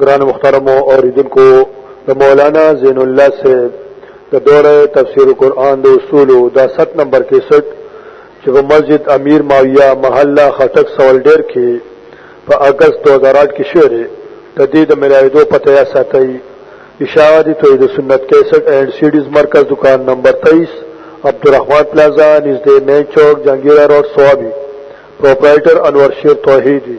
گران مخترم اوریدن کو د مولانا زین الله سے د دوره تفسیر قرآن د اصول دا 7 نمبر 61 چې په مسجد امیر ماویہ محله خټک سوالډر کې په اگست 2008 کې شعر د دې د ملایدو پته یا ساتي اشاعتی توحید سنت 61 اینڈ سیډیز مرکز دکان نمبر 23 عبدالرحمن پلازا نږدې مین چوک جنگیرا روډ سوابي پرپرایټر انور شیر توحیدی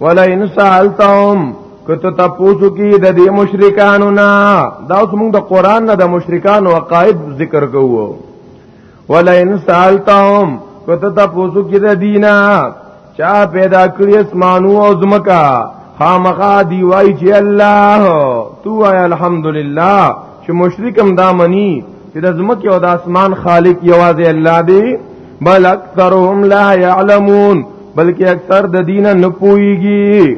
ولئن سالتهم کته تاسو کې د دې مشرکانو نه دا اوس موږ د قران نه د مشرکانو عقاید ذکر کوو ولئن سالتهم کته تاسو کې د دینا چا پیدا کړی اسمانو او زمکا خامخا دی وای چې الله تو وای الحمدلله چې مشرکم دا منی چې د زمکه او د اسمان خالق یوازې الله دی بل اکثرهم لا يعلمون بلکې اکثر د دین نه پويږي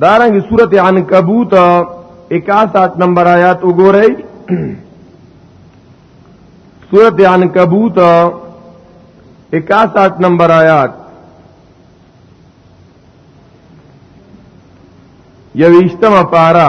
دارنګه سورته عنکبوت 61 نمبر آیات وګورئ سورت عنکبوت اکاسٹھ نمبر آیات یوشتم پارا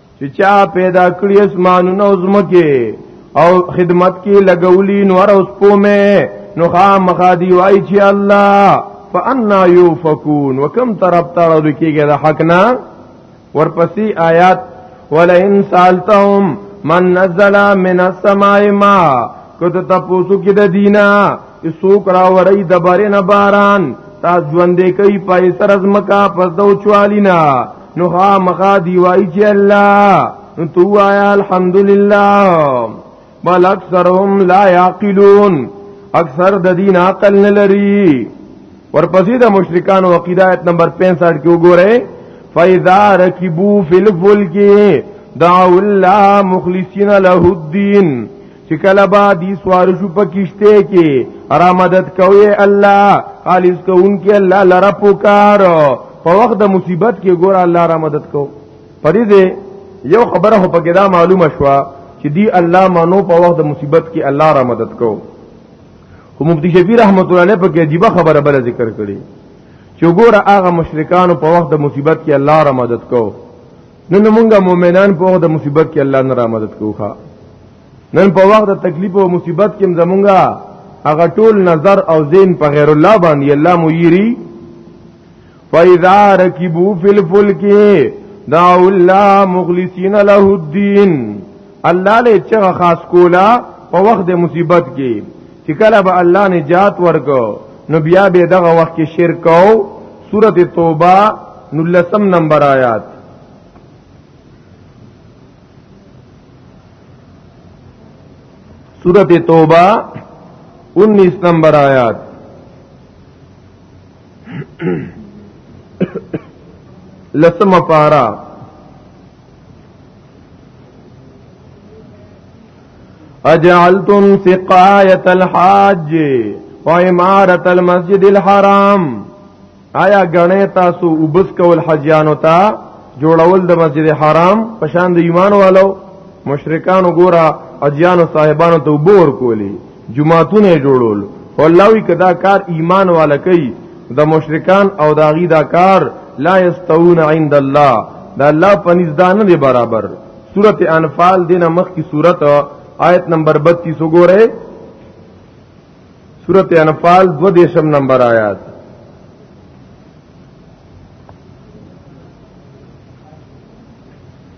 چې چا پیدا کړی اسمانونه او زمکه او خدمت کې لګولي نور اوس پومه نو خامخا دی وای چې الله فانا یوفکون وکم طرف ته راځي کېږي د حق نه ورپسې آیات ولئن سالتهم من نزل من السماء ما کته تاسو کې د دینا سوک را وری د بارین باران تاسو ژوندې کوي پای سر از مکا پس دو چوالینا نو ها مخا دی وای چې الله نو تو آیا الحمدلله بل اکثرهم لا یعقلون اکثر د دین عقل نه لري ورپسې د مشرکانو عقیدایت نمبر 65 کې وګورئ فاذا ركبوا في الفلك دعوا الله مخلصين له الدين چې کله با دي سوار شو په کشته کې را مدد کوي الله خالص کوونکی الله لره پکار په وخت د مصیبت کې ګور الله را مدد کو پرې دې یو خبره په کې دا معلومه شوه چې دی الله مانو په وخت د مصیبت کې الله را مدد کو خو مفتی شفیع رحمت الله علیه په کې عجیب خبره بل ذکر کړي چې ګور هغه مشرکانو په وخت د مصیبت کې الله را مدد کو نن موږ مؤمنان په وخت د مصیبت کې الله نه را مدد کوخه نن په وخت د تکلیف او مصیبت کې زمونږه هغه ټول نظر او زین په غیر الله باندې الله مو یری فاذا ركبوا في الفلك دعوا الله مخلصين له الدين الله له چغه خاص کولا په وخت د مصیبت کې چې کله به الله نجات ورکو نو بیا به دغه وخت کې شرک او سورته توبه نلسم نمبر آیات سورت توبہ انیس نمبر آیات لسم پارا اجعلتم سقایت الحاج و امارت المسجد الحرام آیا غنه تاسو وبس کول حجانو ته جوړول د مسجد حرام پشان د ایمان والو مشرکان وګوره اجیانو صاحبانو ته وبور کولی جمعهتونه جوړول والله کدا کار ایمان والا کوي د مشرکان او د غي دا کار لا یستون عند الله دا الله پنځ دانه دی برابر سورته انفال دینه مخ کی سورته آیت نمبر 32 وګوره سورته انفال 22 نمبر آیات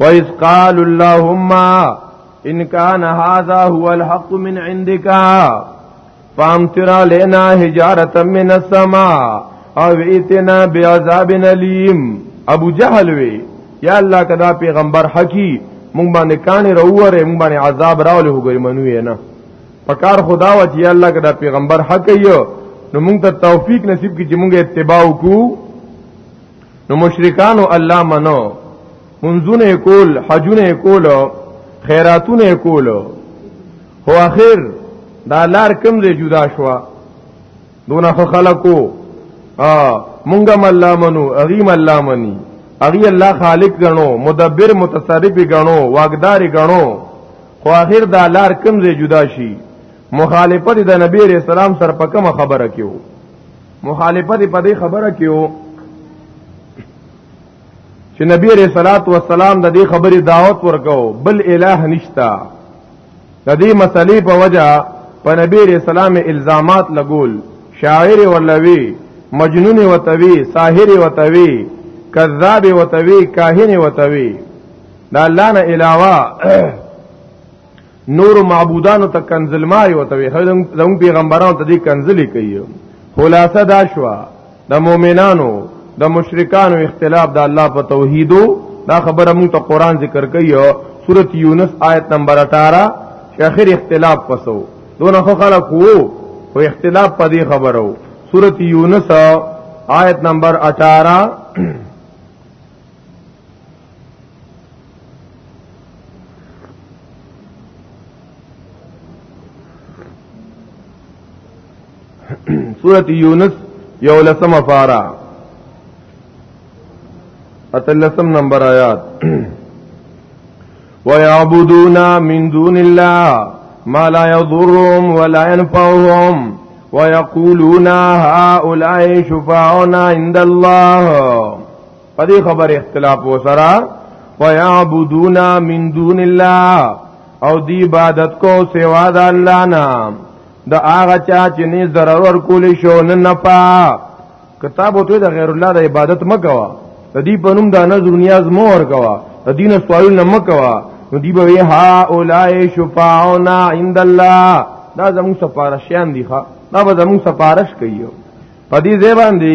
وَإِذْ قَالُوا اللَّهُمَّ إِنْ كَانَ هَذَا هُوَ الْحَقُّ مِنْ عِنْدِكَ فَأَمْطِرْ عَلَيْنَا حِجَارَةً مِنَ السَّمَاءِ أَوْ ائْتِنَا بِعَذَابٍ أَلِيمٍ ابو جهل وی یا الله کدا پیغمبر حقی مونږ باندې کانه روره مونږ باندې عذاب راولې وګورې منو یې نه پکار خدا و چې الله کدا پیغمبر حق یو نو مونږ ته توفیق نصیب کی چې مونږه اتباع وکړو نو مشرکانو الله منو منځونه کول حجونه کول خیراتونه کول هو اخر دا لار کم دی جدا شو دونه خلکو ا مونږه مله منو اغي مله منی اغي الله خالق غنو مدبر متصرف غنو واقدار غنو خو اخر دا لار کم دی جدا شي مخالفت د نبی رسول الله سره په کومه خبره کېو مخالفت په دې خبره کې وو چې نبی عليه صلوات و سلام د دې خبرې دعوت ورکاو بل الہ نشتا د دې مسلې په وجہ په نبی عليه السلام الزامات لګول شاعر ولوي مجنون وتوي ساحر وتوي کذاب وتوي کاهن وتوي دا الله نه علاوه نور معبودانو ته کنزل مای وته وي زموږ پیغمبرانو ته دې کنزلې کوي خلاصه دا شو د مؤمنانو د مشرکانو اختلاف د الله په توحیدو دا خبره موږ ته قران ذکر کوي سورۃ یونس آیت نمبر 18 چې اخر اختلاف پسو دونه خو خلق وو او اختلاف په دې خبرو سورۃ یونس آیت نمبر 18 سورت یونس یو لسم افارا اتلسم نمبر آیات وَيَعْبُدُونَ مِن دُونِ اللَّهِ مَا لَا يَضُرُّهُمْ وَلَا يَنْفَعُهُمْ ويقولون هؤلاء شفاعنا عند الله په دې خبره اختلاف وسره ويعبدون من دون الله او دی عبادت کو سوا د الله نه د هغه چا چې نه ضرر ور کول شو نه نفع کتاب او ته د غیر الله د عبادت مکوا د دې په نوم د نظر نیاز مو ور کوا د دین سوال نه مکوا نو دی به ها اولای شفاعنا عند الله دا زموږ سفارشیان دي ښا دا به زموږ سفارش کوي په دې ځای باندې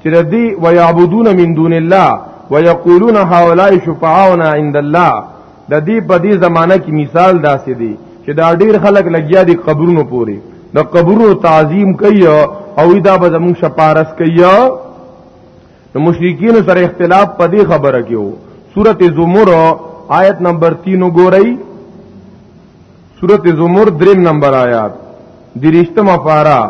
چې د دې ويعبدون من دون الله ويقولون هؤلاء شفعاؤنا عند الله د دې په دې زمانہ کې مثال داسې دی چې دا ډیر خلک لګیا دي قبرونو پوري د قبرونو تعظیم کوي او دا به زموږ شپارس کوي نو مشرکین سره اختلاف په دې خبره کې وو سورته زمر آیت نمبر 3 وګورئ سورته زمر دریم نمبر آیات دریشتمه پارا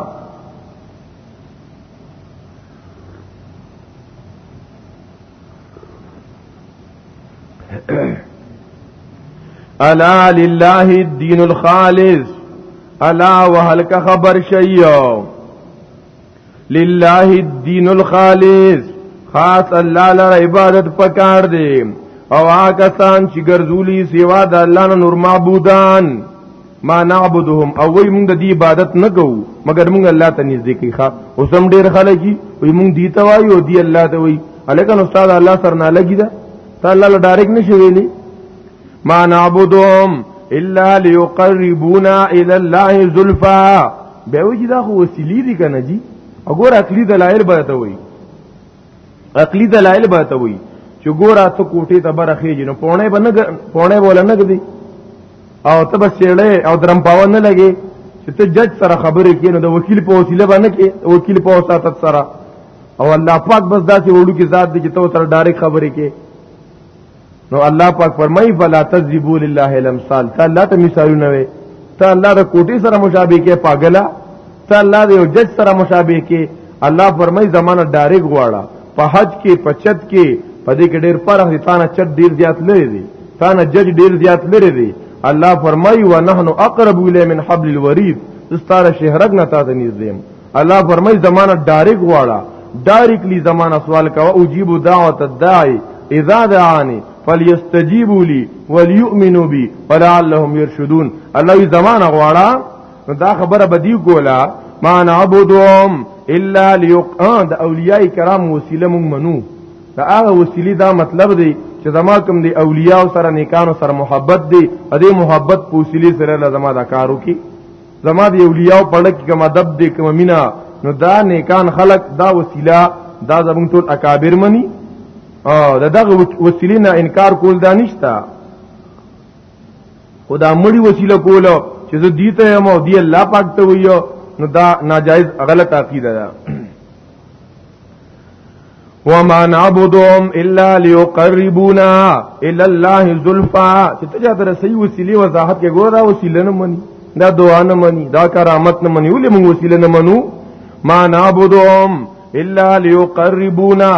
الا لله الدين الخالص الا وهلك خبر شيو لله الدين الخالص خاص الله لپاره عبادت پکار دی او هغه کسان چې ګرځولي سیوا د الله نور معبودان ما نعبدهم او وی مونږ د عبادت نه کوو مګر مونږ الله ته نږدې کی ښا اوس هم ډیر خلک وي مونږ دی ته وایو او دی الله ته وایي الکه نو استاد الله سره نه لګی دا ته الله له ډایرک نشي ویلي ما نعبدهم الا ليقربونا الى الله زلفا به وی دا خو وسیلی دي کنه جی وګور عقلی دلایل به ته وایي عقلی دلایل به ته وي چې ګوره ته کوټې ته برخېږي نو پونه به نه پونه بوله نه دی او ته بس چېړې او درم پاو نه لګي چې ته جج سره خبرې کې نو د وکیل په وسیله باندې کې وکیل په وساتت سره او الله پاک بس داسې وړو کې ذات دی چې ته تر ډایرک خبرې کې نو الله پاک فرمای فلا تذبوا لله الامثال ته الله ته مثالونه وي ته الله د کوټي سره مشابه کې پاګلا ته الله د یو جج سره مشابه کې الله فرمای زمانہ ډایرک غواړه په حج کې په چت کې په دې کې ډېر فرق دي تانه چت ډېر زیات لري دي تانه جج ډېر زیات لري دي الله فرمای و نحنو اقرب الی من حبل الورید استاره شهرک نه تاسو نږدې الله فرمای زمانہ ډایرک غواړه ډایرکلی زمانہ سوال کا او جیب دعوت الداعی اذا دعانی فلیستجیبوا لی ولیؤمنوا بی ولعلهم یرشدون الله ای زمانہ غواړه نو دا خبره بدی کولا ما نعبدهم الا ليقان د اولیاء کرام وسیله مونږ منو دا هغه وسیلی دا مطلب دی چې زما کوم دی اولیاء سره نیکانو سره محبت دی ا دې محبت په وسیلی سره لازمه دا کارو کی زما دی اولیاء په لکه کوم ادب دې کوم مینا نو دا نیکان خلق دا وسیله دا زمون ټول اکابر منی او دا دغه وسیله نه انکار کول دا نشتا خدا مړی وسیله کوله چې زه دیته یم او دی الله پاک ته ویو نو دا ناجایز غلط عقیده ده وما نعبدهم الا ليقربونا الى الله زلفا چې ته چاته رسي وسیله وضاحت کې ګورا وسیله نه مني دا دعا نه مني دا کرامت نه مني ولې موږ وسیله نه منو ما نعبدهم الا ليقربونا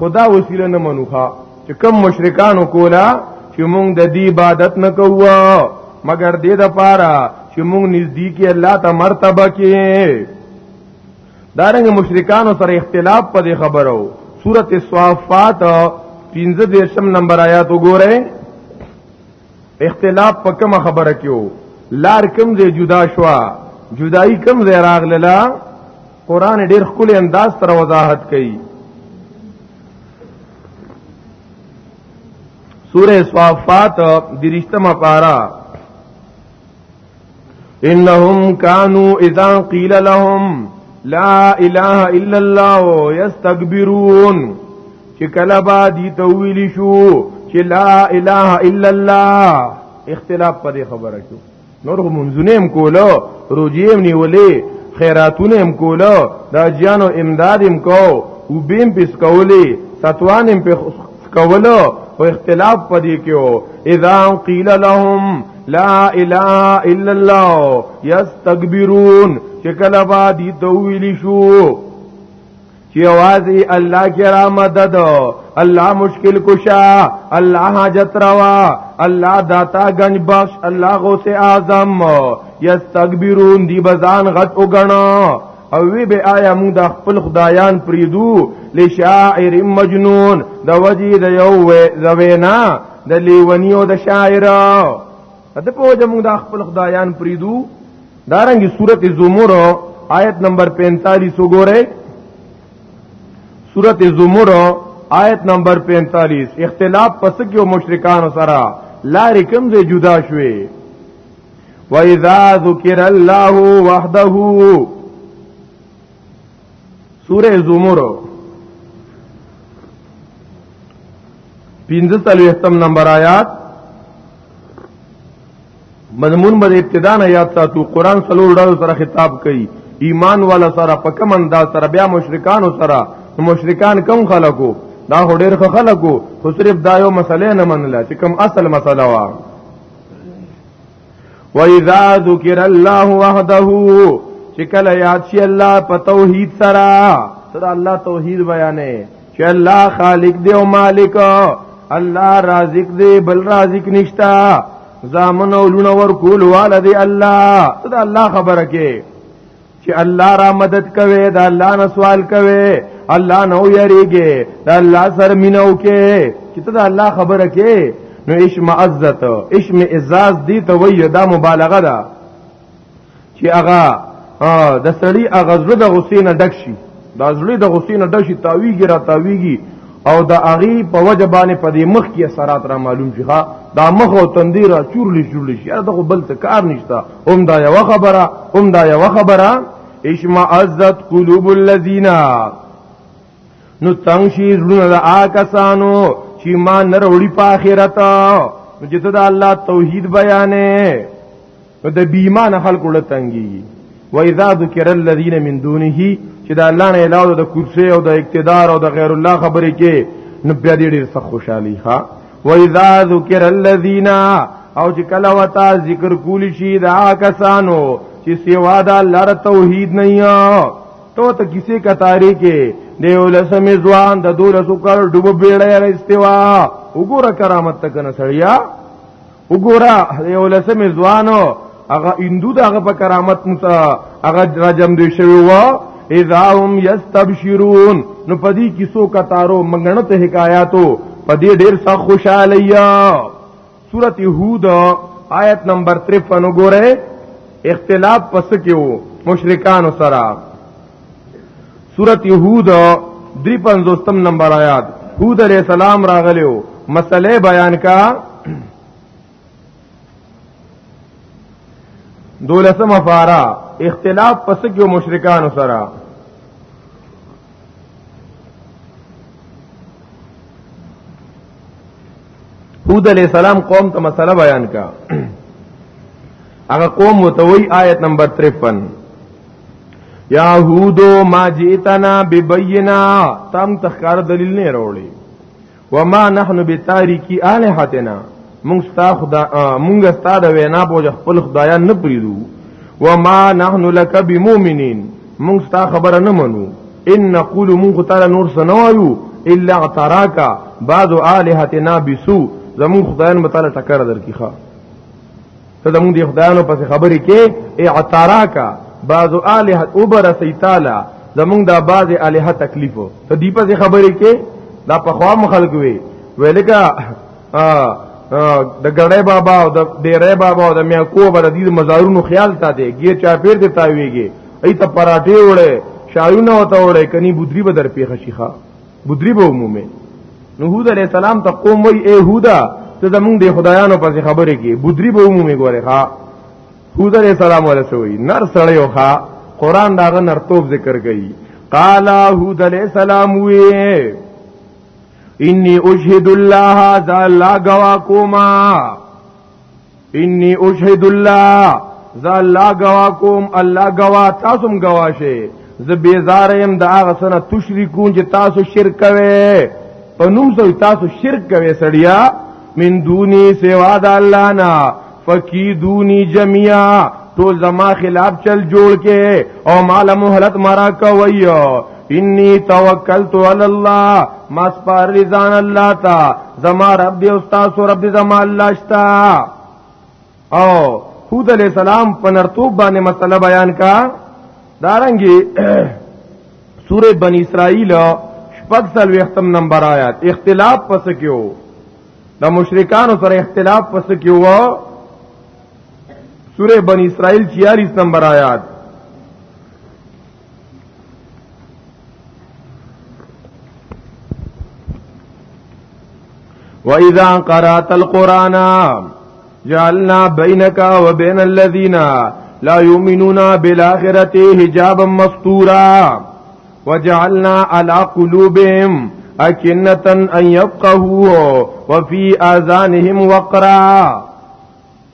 خدا وسیله نه منو ښا چې کم مشرکانو کولا چې موږ د دې عبادت نه کوو مگر دې د پاره چې موږ نږدې کې الله ته مرتبه کې دارنګ مشرکانو سره اختلاف په دې خبرو سورته الصافات 15 نمبر آیات وګورئ اختلاف په کوم خبره کې وو لار کم ځای جدا شوا جدائی کم ځای راغله قران ډیر خپل انداز تر وضاحت کوي سورہ صافات درشتمه پارا انهم كانوا اذا قيل لهم لا اله الا الله يستكبرون چې کله با دي تویل شو چې لا اله الا الله اختلاف پر خبره شو نور منځونه هم کولو روجی هم نیولې خیراتونه هم کولو دا جانو امداد هم کو او بیم پس کولې ستوان هم په کولو او اختلاف پدې کې او اذا قیل لهم لا اله الا الله یستكبرون چې کله با دي دویل شو چې اوازي الله کې را مدد الله مشکل کشا الله حاجت روا الله داتا گنج بخش الله غوث اعظم یستكبرون دی بزان غټ وګڼو او وی به آیا موږ د خپل خدایان پریدو لشاعر مجنون د وجی د یو زوینا د لیونی او د شاعر د په وجه موږ د خپل خدایان پریدو دارنګي سورته زمر آیت نمبر 45 وګوره سورته زمر آیت نمبر 45 اختلاف پس کې مشرکان سره لارې کوم ځای جدا شوي و اذا ذکر الله وحده سوره زمر 15 نمبر آیات مضمون بد ابتدا نه یاد ساتو قران سلو ډول سره خطاب کوي ایمان والا سره په کم انداز سره بیا مشرکان سره مشرکان کم خلکو دا هډیر خلکو خو صرف دا یو مسله نه منله چې کم اصل مسله وه واذا ذکر الله وحده چې کله یاد شي الله په توحید سره سره الله توحید بیانې چې الله خالق دی او مالک الله رازق دی بل رازق نشتا زامن او لونه ور کول والدی الله ته الله خبره کې چې الله را مدد کوي دا الله نه سوال کوي الله نو یریږي دا الله سر مينو کې چې ته دا الله خبره کې نو اشم عزت اشم عزاز دي ته وي دا مبالغه ده چې هغه د سړی هغه زړه د غصې نه ډک شي دا زړه د غصې نه ډشي تاویږي را تاویږي او د اغي په وجه باندې په دې مخ کې اثرات را معلوم شي ها دا مخ او تندې را چورلې چورلې شي دا خو بل څه کار نشته هم دا یو خبره هم دا یو خبره اشما عزت قلوب الذین نو تنگ شي زړه د آکسانو چې ما نروړي په آخرت نو چې ته د الله توحید بیانې نو د بیمان خلق له تنګي و اذا ذکر الذين من دونه چې د الله نه علاوه د کرسي او د اقتدار او د غیر الله خبرې کې نو بیا دې ډېر سخت خوشحالي ها و اذا ذکر الذين او چې کله وتا ذکر کولی شي دا کسانو چې سیوا د الله ر توحید نه یا تو ته کسی کا تاریخ دیو لسم ځوان د دولسو کال ډوب بیړی را استوا وګوره کرامت تک نه سړیا وګوره یو لسمه ځوانو هغه هندو دغه په کرامت مت هغه راجم دی شوی و اذا هم یستبشرون نو پدی کیسو کتارو منګنه ته حکایاتو پدی ډیر سا خوشاله یا سورۃ یهود آیت نمبر 53 وګوره اختلاف پس کې وو مشرکان سره سورت یهود دری پنځوستم نمبر آیات هود علیہ السلام راغلیو مسئله بیان کا دولسم افارا اختلاف پس کیو مشرکان سره هود علیہ السلام قوم ته مسله بیان کا هغه قوم متوي آیت نمبر 53 یاهودو ما جئتنا ببینا تم تخکار دلیل نه وروړي وما نحن بتاریکی الہتنا مونږ ستا خدا مونږ ستا د وینا په خپل خدایان نه پریدو وما نحن لك بمؤمنین مونږ ستا خبره نه منو ان نقول مونږ تعالی نور سنوایو الا تراکا بعض الہتنا بسو زمون خدایان متعالی ټکر درکیخه ته د موږ د خدایانو پس خبرې کې اعتارا کا بعضو الہ اوبر سیتالا زمونږ دا بعض الہ تکلیف ته دی پس خبرې کې دا په خوا مخالک وی ویلکا د ګړې بابا او د ډېرې بابا او د میاکو بر دې مزارونو خیال تا دی ګی چا پیر دې تاویږي ایت پراټه وړه شایونه وته وړه کني بودری بدر پیخه شيخه بدری به عمومي نو هود علی السلام ته قوم وی اے هودا ته زمونږ د خدایانو پسې خبرې کې بدری به عمومي ګوره ها هود علی السلام ولا سوی نر سړی وخا قران داغه نرتوب ذکر کوي قال هود علی السلام وی انی اشهد الله ذا لا گوا کوما انی اشهد الله ذا الله گوا کوم الله گوا تاسو هم گوا شئ زه بیزار يم د هغه سره تشریکون چې تاسو شرک کوي په نوم سو تاسو شرک کوي سړیا من دوني سوا د الله نه فکی دونی جميعا ټول زما خلاف چل جوړ کې او مال مهلت مرا کوي انی توکلت علی الله ما سپار رضان الله تا زما رب دی استاد او رب دی زما الله شتا او هود علیہ السلام په نرتوب باندې مسله بیان کا دارنګي سوره بنی اسرائیل شپږ سل وختم نمبر آیات اختلاف پس کیو د مشرکانو سره اختلاف پس کیو سوره بنی اسرائیل 46 نمبر آیات واذا قرات القران جعلنا بينك وبين الذين لا يؤمنون بالاخره حجابا مستورا وجعلنا على قلوبهم اكنة ان يفقهوا وفي اذانهم وقرا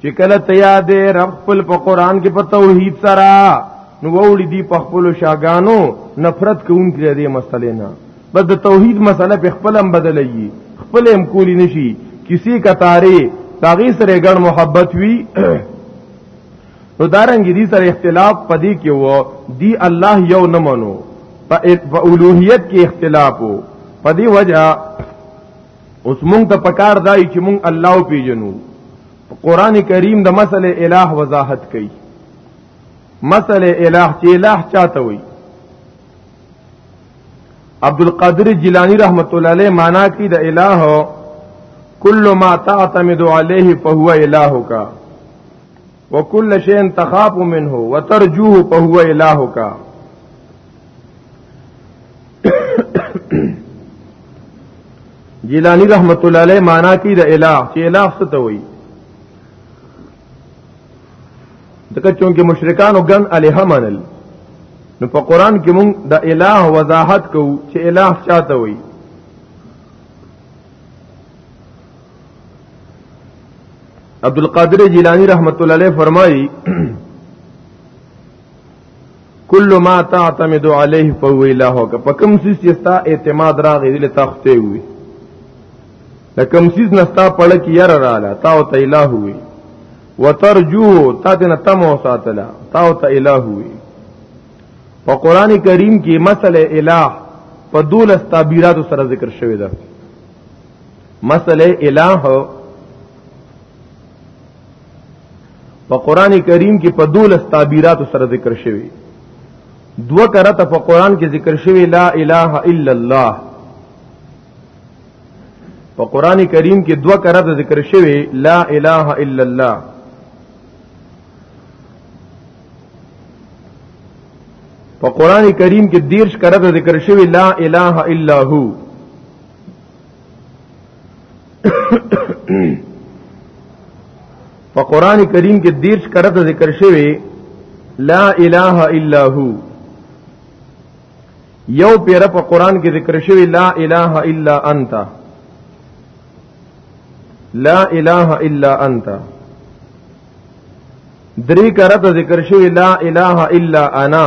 چې کله ته یادې رب خپل په قران کې په توحید سره نو وړي دي په خپل شاګانو نفرت کوونکې دې مسلې نه بس د توحید مسله په خپل هم بدلېږي خپل هم کولی نشي کسی کتاره داغي سره ګڼ محبت وی نو دارنګ دي سره اختلاف پدې کې وو دی الله یو نه منو په اولوہیت کې اختلاف وو پدې وجہ اوس مونږ ته پکار دای چې مونږ الله او پیجنو قران کریم د مسله الہ وضاحت کوي مسله الہ چې الہ چاته وي عبد القادر جیلانی رحمت الله علیه معنا کوي د الہ کل ما تعتمد علیه فهو الہک وکل شین تخاف منه وترجوه فهو الهک جیلانی رحمت الله علیه معنا کی د الہ چې الہ څه ته وایي دغه چونکه مشرکان او ګن الہ منل نو په قران کې مونږ د الہ وضاحت کوو چې الہ چاته وایي عبد القادر جیلانی رحمت الله علیه فرمایي کل ما تعتمد علیه فهو الهو که په کوم سیس چې ستا اعتماد راغی دل تا خته وي د کوم سیس نستا پړ کې ير رااله تا او ته الہ وي وترجو تا دې نه تم او ساتلا تا او ته الہ وي په قران کریم کې مسله الہ په دولس تعبیرات سره ذکر شوی ده مسله الہ په قران کریم کې په دولس تعبیرات سره ذکر شوی دو کرته په قران کې ذکر شوی لا اله الا الله په قران کریم کې دو کرته ذکر شوی لا اله الا الله په قران کریم کې دیرش کرته ذکر شوی لا اله الا هو په قران کریم کې دیرش کرته ذکر شوی لا اله الا هو یو پیر په قران کې ذکر شوی لا اله الا انت لا اله الا انت دری کرته ذکر شوی لا اله الا انا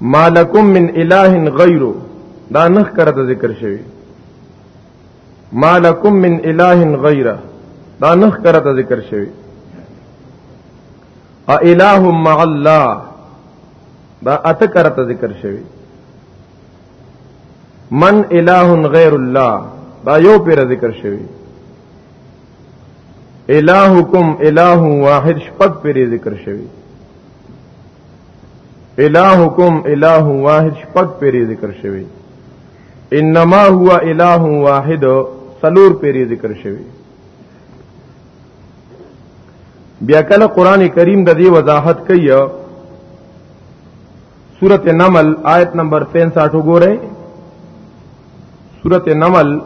مالکم من اله غیره دا نخ کرته ذکر شوی مالکم من اله غیره دا نخ کرته ذکر شوی ا اله مع الله دا اته کرته ذکر شوی من اله غیر الله دا یو پیر ذکر شوی الہکم الہ واحد شپږ پیر ذکر شوی الہکم الہ واحد شپږ پیری ذکر شوی انما هو الہ واحد سلور پیری ذکر شوی بیا کله قران کریم د دې وضاحت کوي سورت نمل آیت نمبر 63 وګورئ سورت نمل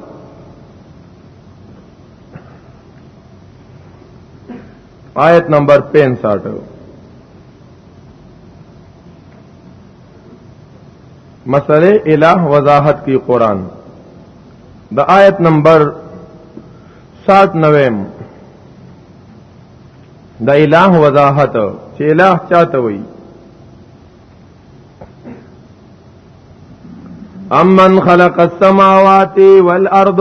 آیت نمبر 65 مسئلے الہ وضاحت کی قرآن دا آیت نمبر ساٹھ نویم دا الہ وضاحت چې الہ چاته وي امن خلق السماوات والارض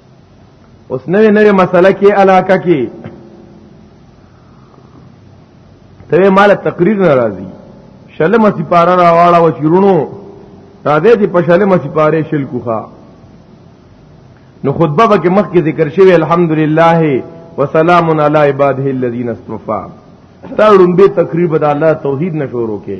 اوس نوې نوې مسله کې علاقه کې ته مال تقریر ناراضي شلمه سپاره راواړه و چیرونو را دې چې په شلمه سپاره شل کوخه نو خطبه به مخ کې ذکر شوی الحمدلله وسلام علی عباده الذین اصطفى تړم به تقریبا الله توحید نشورو کې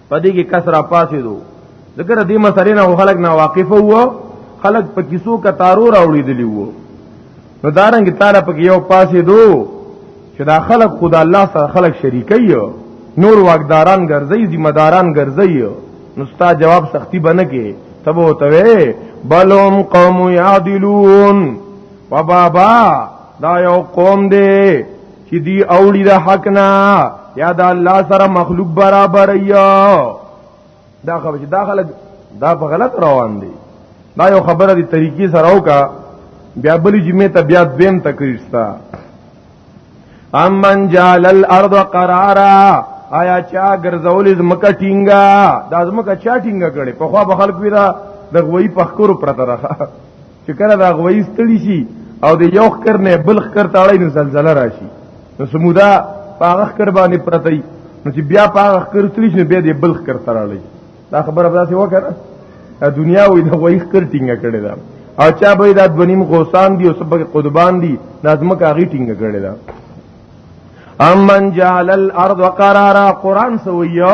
پدې کې کسر پاسې دو ذکر دې مسلې نه خلک نه واقف وو خلک په کیسو کا تارو راوړي دي وو نو دارنګ تعالی په یو پاسې دو چې دا خلک خدا الله سره خلک شریکي نور واقداران ګرځي ذمہ داران ګرځي نو ستا جواب سختی بنه کې تب وته بلهم قوم یعدلون وبابا دا یو قوم دی چې دی اوړي د حق نه یا د الله سره مخلوق برابر یا دا خبره چې دا خلک دا په غلط روان دي دا یو خبره دی طریقې سره وکا بیا بلی جمعه ته بیا دویم تقریر ستا امن جعل الارض قرارا آیا چا ګرځول زمکه ټینګا دا زمکه چا ټینګا کړي په خوا به خلک ویرا د غوي پخکور پرته راخه چې کله دا غوي ستړي شي او د یو خکر نه بل خکر تاړی نو زلزلہ راشي نو سمودا پاغه خکر باندې پرتی نو چې بیا پاغه خکر تللی شي بیا د بل خکر تاړی دا خبره به تاسو وکړه دا دنیا وې د وای خکر ټینګه کړی دا او چا به دا دونیم غوسان دی او سبق قربان دی لازم کا غی ټینګه کړی دا امن جعل الارض قرارا قران سویا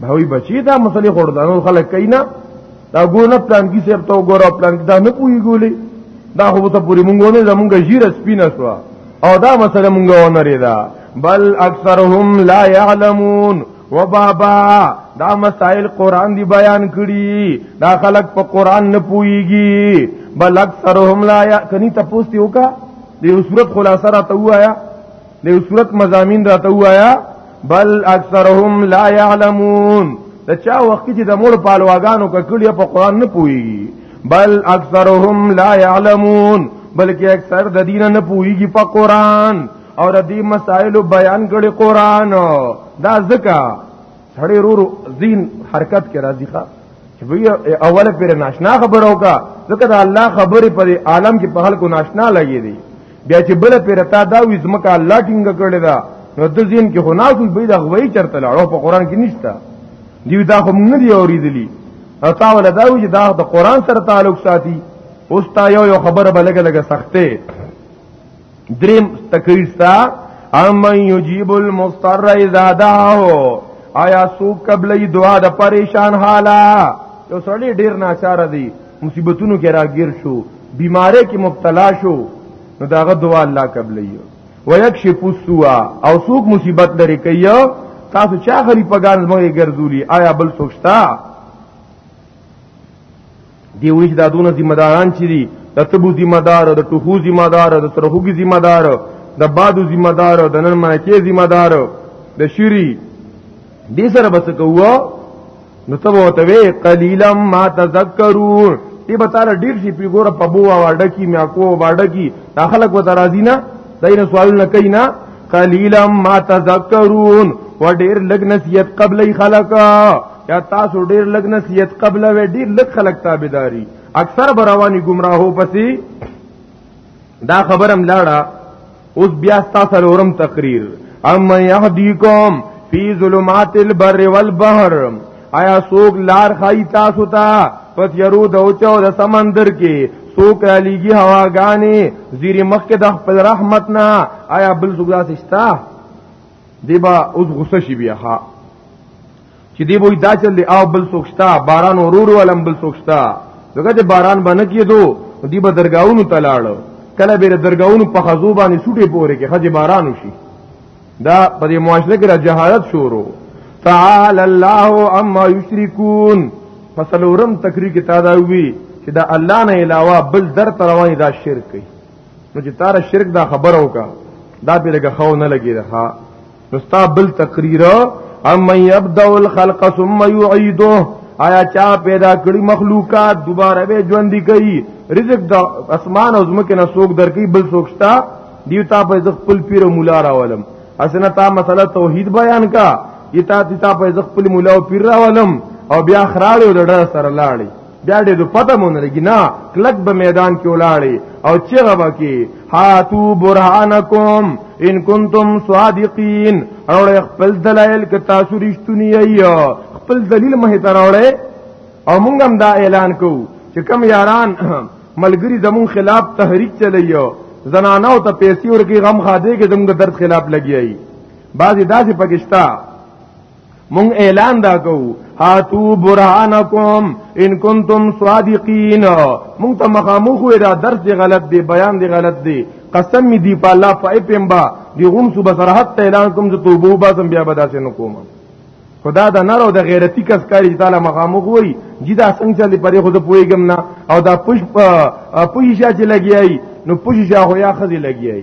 باوی بچی دا مسلې خور دا نور خلک کینا دا ګونه پلان کی سر ته ګور پلان کی دا نه پوي ګولې دا هو ته پوری مونږ نه زمونږ ژیر سپینه شو او دا مسله مونږ ونه ریدا بل اکثرهم لا يعلمون وبابا دا مسائل قران دی بیان کړي دا خلک په قران نه پويږي بل اکثرهم لا يا کني تاسو ته وکا دی صورت خلاصه را ته وایا د یو صورت مزامین راته وایا بل اکثرهم لا يعلمون د چا وخت چې د مور پالواګانو ککړی په قران نه پويږي بل اکثرهم لا يعلمون بلکې اکثر د دین نه پويږي په قران او د دې مسائل بیان کړي قران دا ځکه سړی رو رو زین حرکت کې راځي ښا چې وی اوله پیر ناشنا خبرو کا ځکه دا الله خبرې پر عالم کې په خلکو ناشنا لګي دي بیا چې بل پیر تا دا وې زمکه الله ټینګه کړی دا نو د زین کې خناسو به دا غوي چرته لاړو په قران کې نشته دی دا خو موږ نه دی اوریدلی او تا ول دا وې دا د قران سره تعلق ساتي اوس تا یو یو خبره بلګه لګه سخته دریم تکریستا امن یجیب المضطر اذا دعاه آیا سو قبلې دعا د پریشان حالا یو سړی ډیر ناچار دی مصیبتونو کې راګیر شو بیمارې کې مبتلا شو نو داغه دعا الله قبلې ويکشف السوء او سوق مصیبت لري کوي تاسو چا غری پګان زموږه ګرځولي آیا بل سوچتا دی ویش دا دونه ذمہ داران چي دي د تبو ذمہ دار د ټوخو ذمہ دار د ترخوګي ذمہ دار د بادو ذمہ دار د نن منکه ذمہ دار د شری دې سره بس کوو نو ته وته وی قلیلا ما تذکرون دې به تعالی ډیر شي پیګوره په بو واډه کی میا کو واډه کی دا خلک وته راضی نه داینه سوال نه کوي نه قلیلا ما تذکرون و ډیر لګ نصیحت قبلې خلق یا تاسو ډیر لګ نصیحت قبل و ډیر لګ خلق تابعداري اکثر برواني گمراهو پسې دا خبرم لاړه اوس بیا تاسو لورم تقریر ام یهدیکم فی ظلمات البر والبحر آیا سوق لار خای تاسو ته پس یرو د اوچو د سمندر کې سوق علیږي هواګانی زیر مخ کې د خپل رحمت نه آیا بل سوق داسې شتا دیبا اوس غصه شي بیا ها چې دی وای دا چل دی او بل سوکشتا باران ورور ولم بل سوکشتا دغه چې باران باندې کېدو دی به درگاونو تلاړ کله به درگاونو په خزو باندې سټي پورې کې خځه باران وشي دا په دې معاشره کې را جهالت شروع تعال الله اما یشرکون فسلورم تکریک تا دا وی چې دا الله نه علاوه بل در تروانی دا شرک کوي نو چې تار شرک دا خبر اوکا دا به لګه خو نه لګي ده نستا بل تقریر ام یبدا الخلق ثم یعیده آیا چا پیدا کړی مخلوقات دوباره به ژوند کوي رزق د اسمان او زمکه نه سوق درکې بل سوکشتا دیو تا په خپل پیر مولا راولم اسنه تا مسله توحید بیان کا یتا تا په خپل مولا او پیر راولم او بیا خراړې ولړ سره لاړې بیا دې په پته مونږ لګی نه کلک به میدان کې ولاړې او چیرې وکی هاتو برهانکم ان کنتم صادقین او خپل دلایل ک تاسو رښتونی ایو خپل دلیل مه تراوړې او مونږ هم دا اعلان کوو چې کم یاران ملګری زمون خلاف تحریک چلیو زنانو ته پیسې ورکی غم خاده کې زموږ درد خلاف لګیایي بعضی داسې پکشتا مونږ اعلان دا کوو هاتو برهانکم ان کنتم صادقین مونږ ته مخامخ وې دا درس دی غلط دی بیان دی غلط دی قسم می دی په الله پای پمبا دی غون صبح سرحد ته اعلان کوم چې توبو باسم بیا به داسې نه کوم خدا دا نر او د غیرتی کس کاری تعالی مخامخ وای جی دا څنګه چلی پرې خود پویګم نه او دا پوش پویشا چې لګیای نو پویشا هو یا خزي لګیای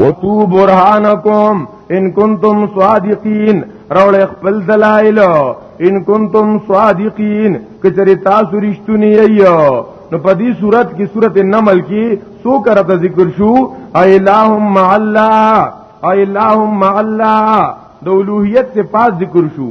وتو برهانکم ان کنتم صادقین راول خپل دلائل ان کنتم صادقین کچری تاسو رښتونی ایو نو په دې صورت کې صورت نمل کې سو کرته ذکر شو ایلهم مع الله ایلهم مع الله د اولوہیت صفات ذکر شو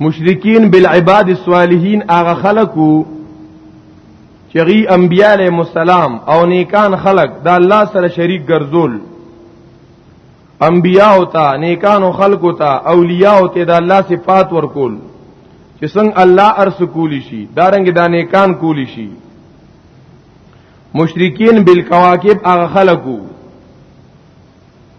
مشرکین بالعباد الصالحین هغه خلقو چې غي انبیاء علیهم السلام او نیکان خلق د الله سره شریک ګرځول انبیاء او تا نیکانو خلق او تا اولیاء او ته د الله صفات ورکول چې څنګه الله ارس کولی شي دارنګ د نیکان کولی شي مشرکین بالکواکب هغه خلقو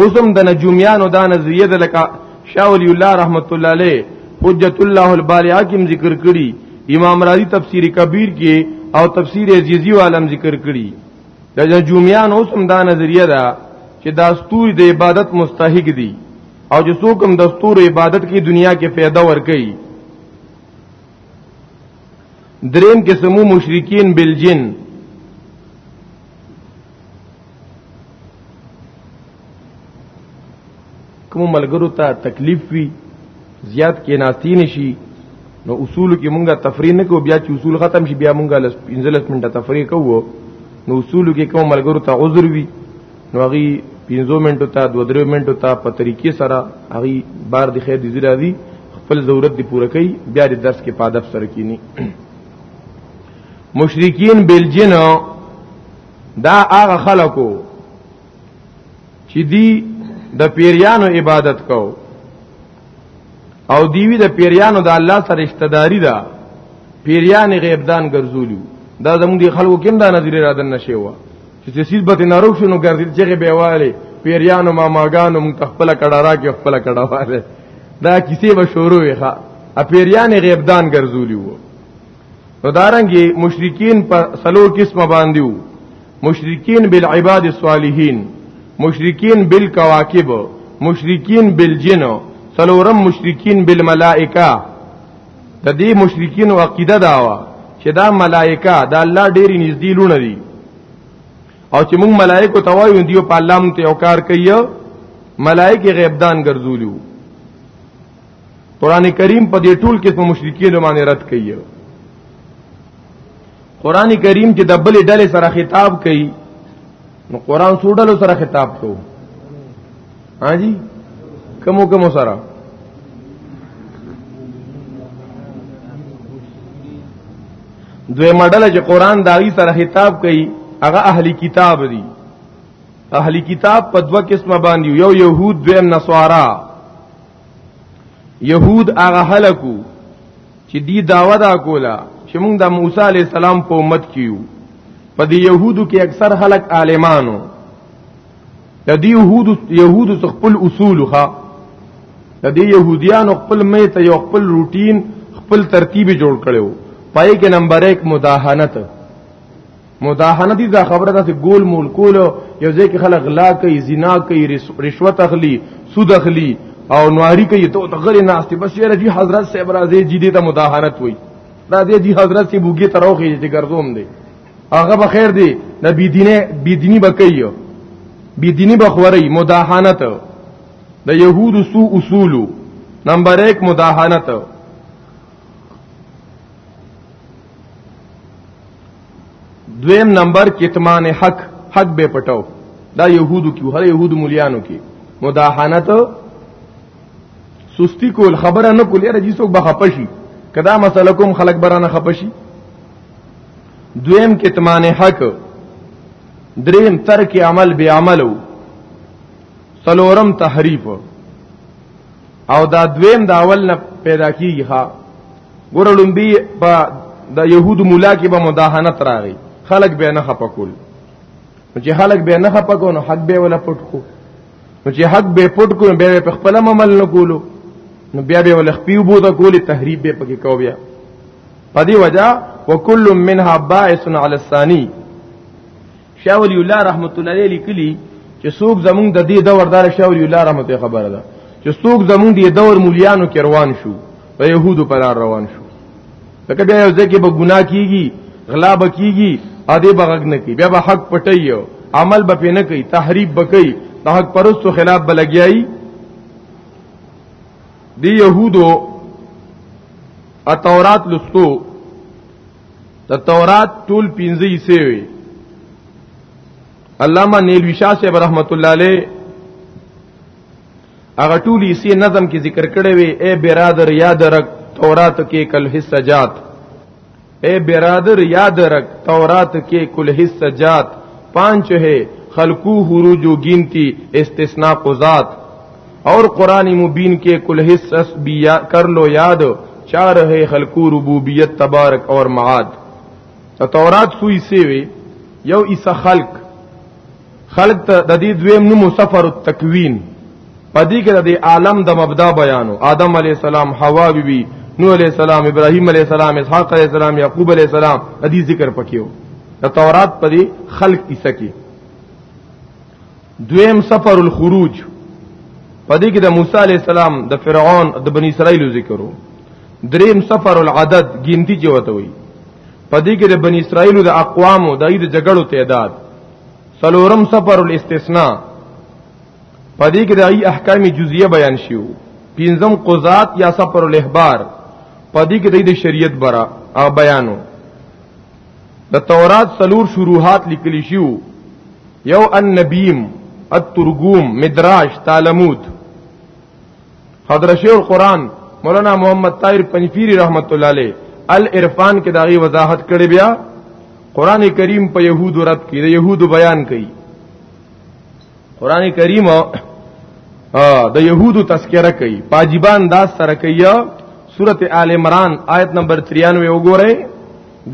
اوسم د نجوميانو دا نظریه د لکه شاه ولی الله رحمت الله علیه حجت الله البالعه کې ذکر کړي امام رازی تفسیر کبیر کې او تفسیر عزیزی عالم ذکر کړي د نجوميان اوسم دا نظریه ده چې دا ستوري د عبادت مستحق دي او چې څوک هم د ستورو عبادت کې دنیا کې فایده ور کوي دریم قسمو مشرکین بالجن کوم ملګرو ته تکلیف وی زیات کې ناستی نشي نو اصول کې مونږه تفریح نه کو بیا چې اصول ختم شي بیا مونږه 15 منټه تفریح کوو نو اصول کې کوم ملګرو ته عذر وی نو هغه 15 منټو ته 2-3 منټو ته په طریقې سره هغه بار د خیر دي زیرا دي خپل ضرورت دی پوره کوي بیا د درس کې پادب سره کینی مشرکین بیلجن دا هغه خلکو چې دی د پیریانو عبادت کو او دیوی د پیریانو د الله سره رشتہ داری ده دا پیریان غیبدان ګرځولیو دا زموږ دی خلکو کوم دا نظر را دن نشي وا چې سیس به ناروغ شنو ګرځي چې بیواله پیریانو ماماګانو مونږ خپل کډارا کې خپل کډاواله دا کیسه به شروع وي ښا ا پیریان غیبدان ګرځولیو نو دارنګي مشرکین په سلو قسمه باندې وو مشرکین بالعباد الصالحین مشرکین بالکواکب مشرکین بالجن سلورم مشرکین بالملائکه د دې مشرکین او عقیده دا وا چې دا ملائکه دا الله ډېری نږدې لونه دي او چې موږ ملائکه ته وایو دیو په الله مونته یو کار کوي ملائکه غیب دان ګرځولیو قران کریم په دې ټول کې په مشرکین باندې رد کوي قران کریم چې د بلې ډلې سره خطاب کوي نو قران څو ډلو سره خطاب کوي ها جی کمو کمو سره دوی مډل چې قران داوی سره خطاب کوي هغه اهلی کتاب دي اهلی کتاب په دوه قسمه باندې یو يهود دویم نصارا يهود هغه هلکو چې دی داوا دا کولا چې موږ د موسی عليه السلام په امت کې یو په دې يهودو کې اکثر خلک عالمانو د دې يهودو يهودو خپل اصول ښا د دې يهوديانو خپل مې ته یو خپل روټین خپل ترتیب جوړ کړو پای کې نمبر 1 مداهنت مداهنه دي دا خبره ده چې ګول مول کول یو ځای کې خلک غلا کوي زنا کوي رشوت اخلي سود اخلي او نواری کوي ته تغری نه استي بس یره جی حضرت صاحب راځي جی دې ته مداهنت وي دا دې جی حضرت سی بوګي تروخي چې ګرځوم دي هغه به خیر دی نه بی دینه بی دینی بکایو بی دینی بخوري مداهنت د يهود سو اصول نمبر 1 مداهنت دویم نمبر کتمان حق حق به پټاو دا يهودو کې هر يهودو مليانو کې مداهنت سستی کول خبره نه کول یاره جیسو به خپشي کدا مسله کوم خلک برانه خپشي دویم کتمان حق دریم ترک عمل بی عملو سلورم تحریف او دا دویم دا اول نه پیدا کیږي ها ګورلم بي په د يهود مولا کې به مداهنت راغی خلق به نه خپکول چې خلق به نه خپکو نو حق به ولا پټ کو نو چې حق به پټ کو به په خپل عمل نه کولو نو بیا به ول خپیو بو د کولی تحریب به پکې کو بیا پدی وجہ وکل منها باعث علی الثانی شاه ولی الله رحمت الله علیه لیکلی چې څوک زمونږ د دې دور دار شاه ولی الله رحمت خبره ده چې څوک زمونږ د دور مولیانو کې روان شو په يهودو پر روان شو لکه بیا یو ځکه به ګناه کیږي غلا به کیږي ا دې بغګ نه کی بیا به حق پټیو عمل به پینې کوي تحریب به کوي د حق پرستو خلاف به لګیایي دی يهودو ا تورات لستو د تورات ټول پنځه حصے وي علامہ نیلوی شاه صاحب رحمت الله علیه هغه ټول حصے نظم کې ذکر کړي وي اے برادر یاد رک تورات کې کل حصہ جات اے برادر یاد رک تورات کې کل حصہ جات پانچ ہے خلقو حروجو گنتی استثناء قضات اور قرآن مبین کې کل حص اس بیا کر لو یاد چار ہے خلقو ربوبیت تبارک اور معاد تورات سو حصے وی یو عیسی خلق خلق ته د دې دویم نوم سفر التکوین پدې کې د عالم د مبدا بیانو آدم علی السلام حوا بی بی نوح علی السلام ابراهیم علی السلام اسحاق علی السلام یعقوب علی السلام د دې ذکر پکې و د تورات پدې خلق عیسی کې دویم سفر الخروج پدې کې د موسی علی السلام د فرعون د بنی اسرائیل ذکرو دریم سفر العدد ګینتی چې وته وي پدې کې د بنی اسرائیل د اقوام او د اید جګړو تعداد سلورم سفر الاستثناء پدې کې د ای احکام جزئیه بیان شیو پنځم قضات یا سفر الاحبار پدې کې د شریعت برا بیانو د تورات سلور شروحات لیکلی شو یو النبیم الترجوم مدراش تالمود حضرشی القرآن مولانا محمد طاهر پنفیری رحمت الله علیه العرفان کې داغي وضاحت کړي بیا قران کریم په يهودو رد کړي يهودو بیان کړي قران کریم د يهودو تذکرہ کوي پاجيبان دا سره کوي سورته آل عمران آیت نمبر 93 وګورئ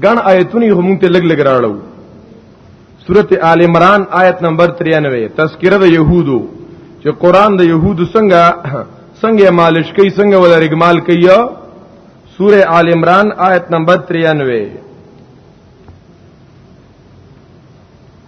ګڼ آیتونه هم ته لګ لګ راړو سورته آل عمران آیت نمبر 93 تذکرہ د يهودو چې قران د يهودو څنګه څنګه مالش کوي څنګه ول رګمال کوي سوره آل عمران آیت نمبر 93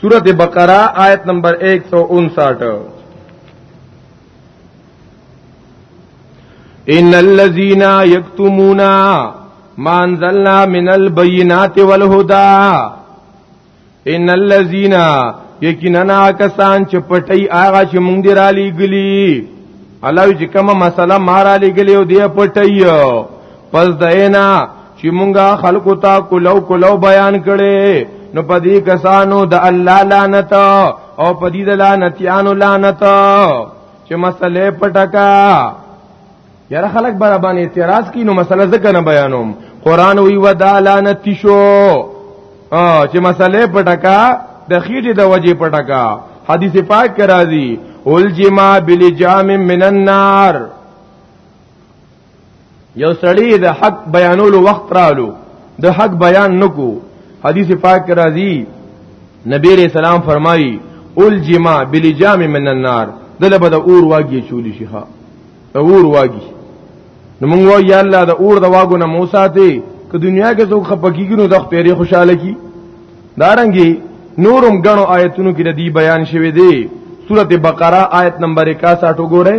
سورت بقرہ آیت نمبر 159 ان الذين يكتمون ما انزلنا من البينات والهدى ان الذين یقینا کسان چې پټي هغه چې مونږ دی را لېګلی الله چې کومه مسله ما را لېګلی او دی پټي پس داینا چې مونږه خلکو ته کولو کولو بیان کړي نو پدې کسانو د الله لعنت او پدې د لعنتیانو لعنت چې مسله پټکا یاره خلک بر باندې اعتراض کینو مسله ځکه نه بیانوم قران وی ودا لعنت شو چې مسله پټکا د خېټې د وجې پټکا حدیث پاک کرا دی الجما بالجام من النار یو سړی د حق بیانولو وخت رالو د حق بیان نکو حدیث پاک کرا دی نبی علیہ السلام فرمایي الجما بالجام من النار دله به د اور واګي چولی شي د اور واګي نو موږ وایو یا الله د اور د واګو نه مو ساتي که دنیا کې څوک خپکیږي نو د خپېری خوشاله کی دارنګي نورم غنو آیتونو کې د دې بیان شوی دی سورته بقره آیت نمبر 61 وګورئ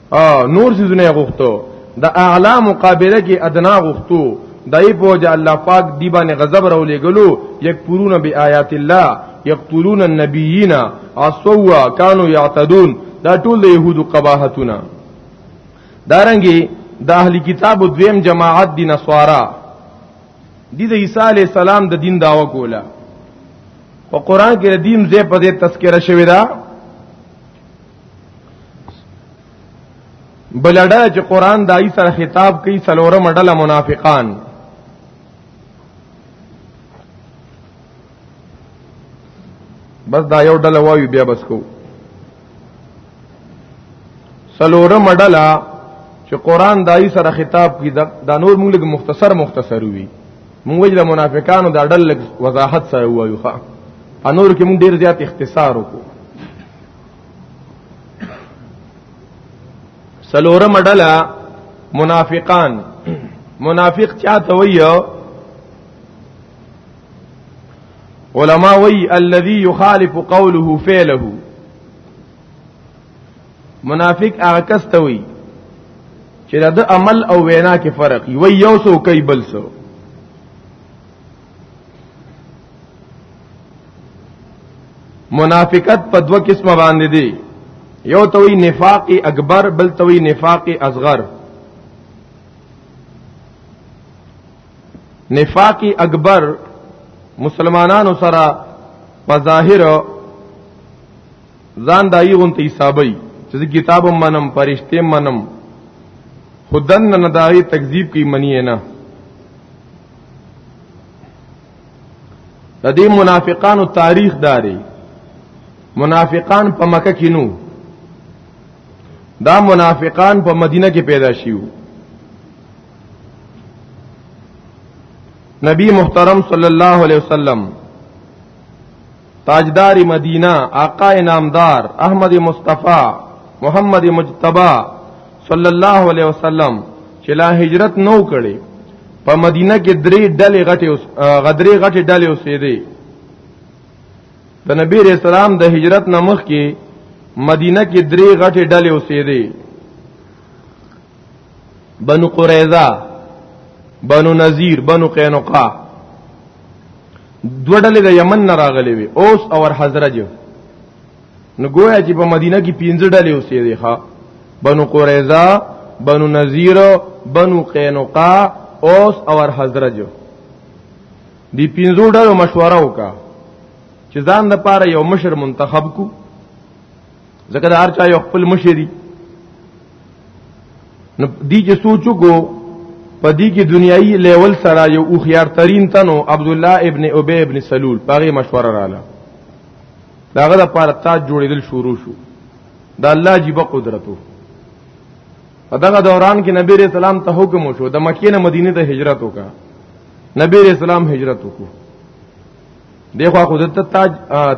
ا نور سيزونه غوښتو د اعلی مقابله کې ادنا غوښتو دای په وجه الله پاک دی باندې غضب راولې غلو یک پورونه بی آیات الله یقتلون النبیین اسوا کانوا یعتدون دا ټول د يهودو قباحتونه دارنګي د دا اهلی کتاب دویم جماعت دی نصارا دی د عیسی علی السلام د دین داوا کوله او قران کې د دین زې په دې تذکرہ شوی دا بلډه چې قران دای سره خطاب کوي سلوره مډله منافقان بس دا یو ډله وایو بیا بس کو سلوره مډله چې قران دای سره خطاب کوي دا نور موږ لګ مختصر مختصر وي موږ وجه منافقانو دا ډله وضاحت سره وایو ښا انور کې موږ ډیر زیات اختصار وکړو سلورم ډله منافقان منافق چاته ویو علما وی الذي يخالف قوله فعله منافق هغه کس ته وی چې د عمل او وینا کې فرق وي یو سو کوي بل سو منافقت په دوه قسمه باندې دي یو توي نفاق اکبر بل توي نفاق اصغر نفاق اکبر مسلمانانو سره په ظاهر ځان دایي غونته حسابي چې کتاب منم پرشته منم خودن نه دایي تکذیب کی منی نه د دې منافقانو تاریخ داري منافقان په مکه کې نو دا منافقان په مدینه کې پیدا شیو نبی محترم صلی الله علیه وسلم تاجدار مدینه آقا نامدار احمد مصطفی محمد مجتبی صلی الله علیه وسلم چې لا هجرت نو کړي په مدینه کې درې ډلې غټې غدرې غټې ډلې اوسېدې د نبی رسول الله د هجرت نامخ کې مدینه کې درې غټې ډلې اوسېدې بنو قریظه بنو نذیر بنو قینقاع دوه ډلې د یمن نه راغلي وي اوس او حضرج نو گویا چې په مدینه کې پنځه ډلې اوسې دي ښا بنو قریظه بنو نذیر بنو قینقاع اوس او حضرج دی پنځو ډلو مشوره وکا چې ځان د پاره یو مشر منتخب کو ځکه دا هرچا یو خپل مشری نو دی چې سوچو کو په دې کې دنیایي لیول سره یو او خيار ترين تنو عبد الله ابن ابي ابن سلول پاره مشوره رااله داغه د پاره تاج جوړیدل شروع شو دا الله جیب قدرتو په دغه دوران کې نبی رسول سلام ته حکم وشو د مکې نه مدینه ته هجرت وکړه نبی رسول سلام هجرت وکړو دیخوا خو دته تاج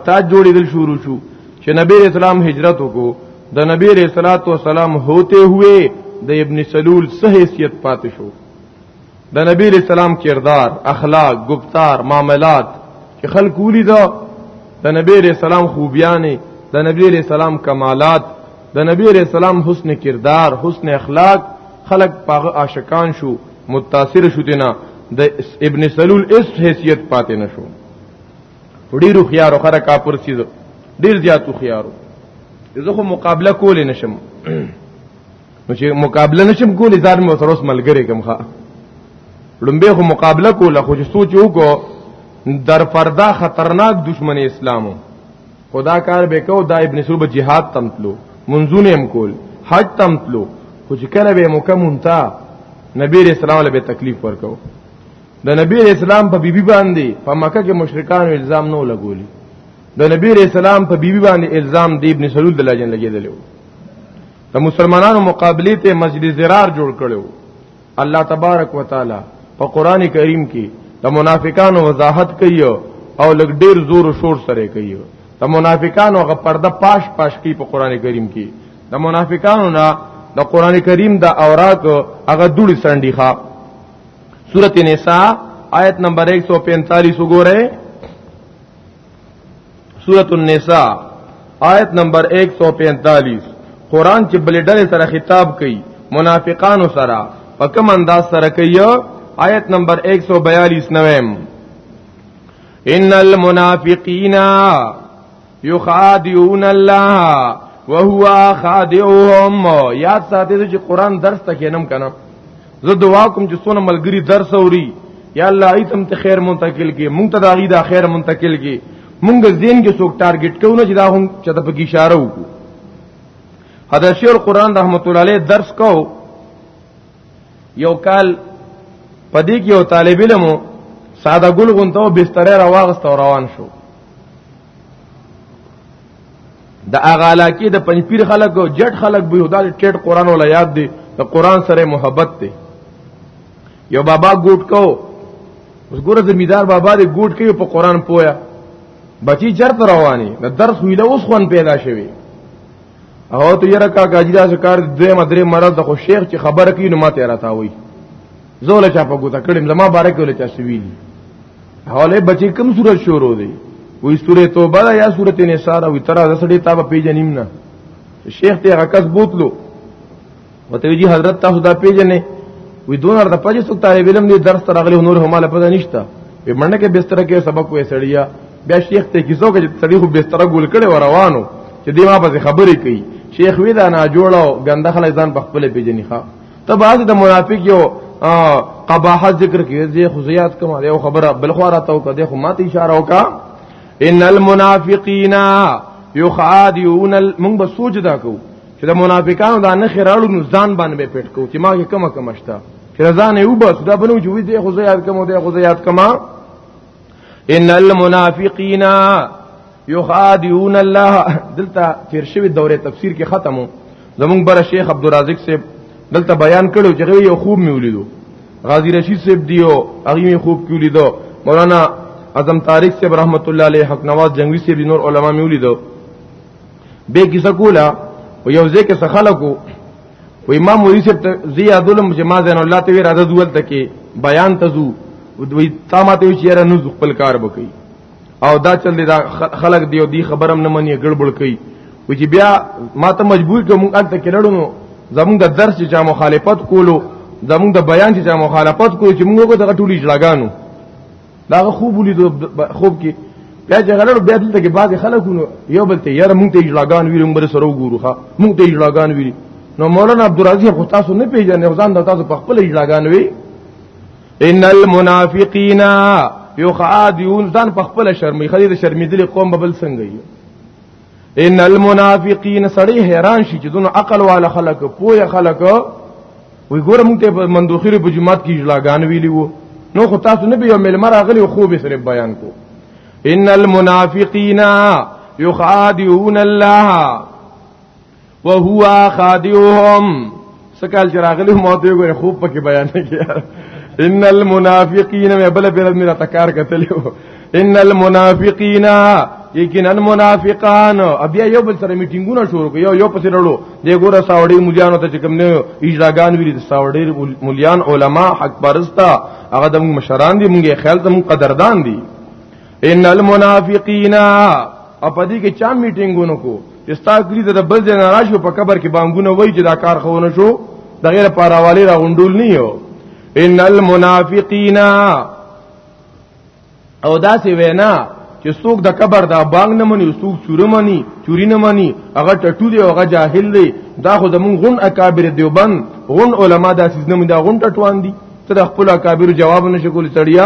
تاج جوړېدل شروع شو چې نبی اسلام هجرت وکړو د نبی رسول الله سلام هوته ہوئے د ابن سلول سه حیثیت پاتې شو د نبی علیہ السلام کردار اخلاق گفتار معاملات چې خلق ولي دا د نبی علیہ السلام خوبیانې د نبی علیہ السلام کمالات د نبی علیہ السلام حسن کردار حسن اخلاق خلق پاغه عاشقان شو متاثر شو دینا د ابن سلول اس حیثیت پاتې نشو ډیرو خيارو خره کا پر سیز ډیر زیاتو خيارو زه خو مقابله کول نشم نو چې مقابله نشم کول ځان مو سره اوس ملګری کوم ښا لومبه خو مقابله کوله خو چې سوچ وکړو در فردا خطرناک دشمن اسلامو خدا کار به کو دا ابن سوب جهاد تم تلو منزونه هم کول حج تم تلو خو چې کله به مکمون تا نبی رسول الله به تکلیف ورکو د نبی اسلام په بیبي باندې په مکه کې مشرکانو الزام نو لګولي د نبی اسلام په بیبي باندې الزام دی ابن سلول د لجن لګیدلو د مسلمانانو مقابله ته مسجد زرار جوړ کړو الله تبارک وتعالى په قران کریم کې د منافقانو وضاحت کوي او لګ ډیر زور او شور سره کوي د منافقانو غ پرده پاش پاش کوي په قران کریم کې د منافقانو نه د قران کریم د اوراق هغه دوړي سنډي ښا سورته نساء آیت نمبر 145 وګوره سورۃ النساء آیت نمبر 145 قران چې بلډل سره خطاب کوي منافقانو سره په کوم انداز سره کوي آیت نمبر 142 نویم ان المنافقین یخادعون الله وهو خادعهم یاد ساتي چې قران درس ته کینم کنه زه دعا کوم چې څونه ملګری درس اوري یا الله ایتم ته خیر منتقل کې مونږ ته دا غي دا خیر منتقل کې مونږ زین کې څوک ټارګټ کوو نه چې دا هم چې د پکې اشاره وکړو حضرت شیخ القرآن رحمت الله علیه درس کو یو کال پدې کې یو طالب علم ساده ګل غونته بستر را واغست روان شو د هغه علاقې د پنځپیر خلک او جټ خلک به دا ټیټ قران ولا یاد دي د قران سره محبت دی یو بابا ګوټ کو اوس ګوره زمیدار بابا دې ګوټ کې په قران پویا بچی چرته رواني د درس ویله اوس خون پیدا شوی او ته یره کا کاجدا شکار دوی مدرې مرز د خو شیخ چې خبر کوي نو ماته راته وای زول چا په ګوته کړم زما بارک ول چا سویلی حواله بچی کوم صورت شروع دی وې سوره توبه یا سوره نساء وی تر اسړې تاب پیجنیم نه شیخ ته غکس بوتلو وته جی حضرت تاسو دا پیژنې وی دون ارته پجې څوک طالب علم دې درس ته راغلی نور هماله پته نشته په منډه کې بستر کې سبق وې سړیا بیا شیخ ته کیسو کې سړی خو بستر ګول کړي و روانو چې دی ما په خبرې کوي شیخ وی دا نه جوړو ګنده خلک ځان په خپل پیژنې ښا ته بعض د منافق یو قباحت ذکر کوي زه خو زیات کوم یو خبره بل خو راته وکړه دی خو ماته اشاره وکړه ان المنافقین یخادعون من بسوجدا کو چې د منافقانو دا نه خراړو نو ځان باندې به پټ کو چې ما کې کمه کمه شته چې ځان یې وبس دا بنو جوړې دی خو زه یاد کوم دی خو زه یاد کما ان المنافقین یخادعون الله دلته تیر شوی دوره تفسیر کې ختمو زمونږ بر شیخ عبدالرازق صاحب دلته بیان کړو چې غوی یو خوب میولیدو غازی رشید صاحب دیو هغه می خوب کیولیدو مولانا اعظم طارق صاحب رحمت الله علیه حق نواز جنگی صاحب نور علما میولیدو به کیسه کوله او یو ځکه څه خلکو و امام ولی صاحب ته زیا ظلم جما زین الله ته راځه دول تکي بیان تزو دوی تا ماته چې را نو خپل کار وکي او دا چل دی دا خلک دی او دی خبرم نه مني ګړبړ کوي و چې بیا ماته مجبور کوم انت کې لړونو زمونږ د درس چې مخالفت کولو زمونږ د بیان چې مخالفت کولو چې موږ دغه ټولي جلاګانو دا خوب ولید خوب کې بیا چې غلړو بیا دلته کې بعض خلکو یو بل ته یاره مونږ ته اجلاګان ویل مونږ سره وګورو ښا مونږ ته اجلاګان ویل نو مولانا عبدالعزیز خو تاسو نه پیژنې او ځان د تاسو په خپل اجلاګان وی ان المنافقین یخادعون ځان په خپل شرمې خدي د شرمېدلې قوم ببل څنګه یو ان المنافقین سړی حیران شي چې دونه عقل والا خلک پوهه خلک وی ګوره مونږ ته په مندوخيري په جماعت کې اجلاګان ویلی وو نو خو تاسو نه به یو مل مرا غلی خو به سره بیان کو ان المنافقین یخادعون الله وهو خادعهم سکال چراغلی موته ګوره خوب پکې بیان نه کیار ان المنافقین مې بل بل میرا تکار کتلو ان المنافقین یقینا منافقان بیا یو بل سره میټینګونه شروع کوي یو پسې وروړو دی ګوره ساوړی مليانو ته چې کوم نه اجراګان ویلي ساوړی مليان علما حق پرستا هغه د مشران دي مونږه خیال ته مون قدردان دي ان المنافقین او په دې کې چا میټینګونو کو چې ستا کلی د بل ځای نه راشو په قبر کې بانګونه وای چې دا کار خونه شو د غیر پاراوالی را غونډول نه یو ان المنافقین او دا سی وینا چې څوک د قبر دا بانګ نه مني څوک چوره مني چوری نه مني هغه ټټو دی هغه جاهل دی دا خو زمون غون اکابر دیوبند غون علما دا سیز نه مني دا غون ټټوان دي ته د خپل اکابر جواب نشي کولی تړیا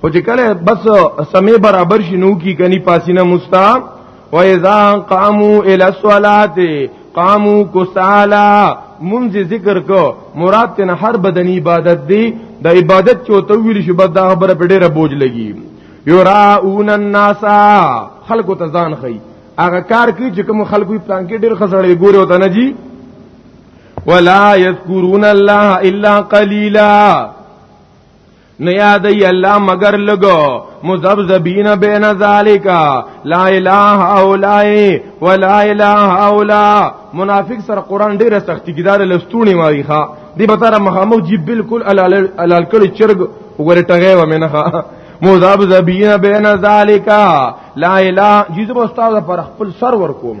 خو چې کله بس سمې برابر شي نو کی کني پاسینه مستا و اذا قاموا الى الصلاه قاموا كسالا منځ ذکر کو مراد تن هر بدنی عبادت دی د عبادت چوتو ویل شي بد خبره په ډیره بوج لګي یراؤن الناس خلق تزان خي هغه کار کوي چې کوم خلکو پلان کې ډیر خسړې ګوري وته نه جی ولا یذکرون الله الا قلیلا نه یاد ای الله مگر لګو مذبذبین بین ذالک لا اله الا ولا اله الا منافق سره قران ډیره سختی کیدار لستونی ماری ښا دی به تر مخامخ جی بالکل الال کړي چرګ وګوره ټغه و مینه ښا مذبذبین بین ذالک لا اله جی زب استاد پر خپل سر ور کوم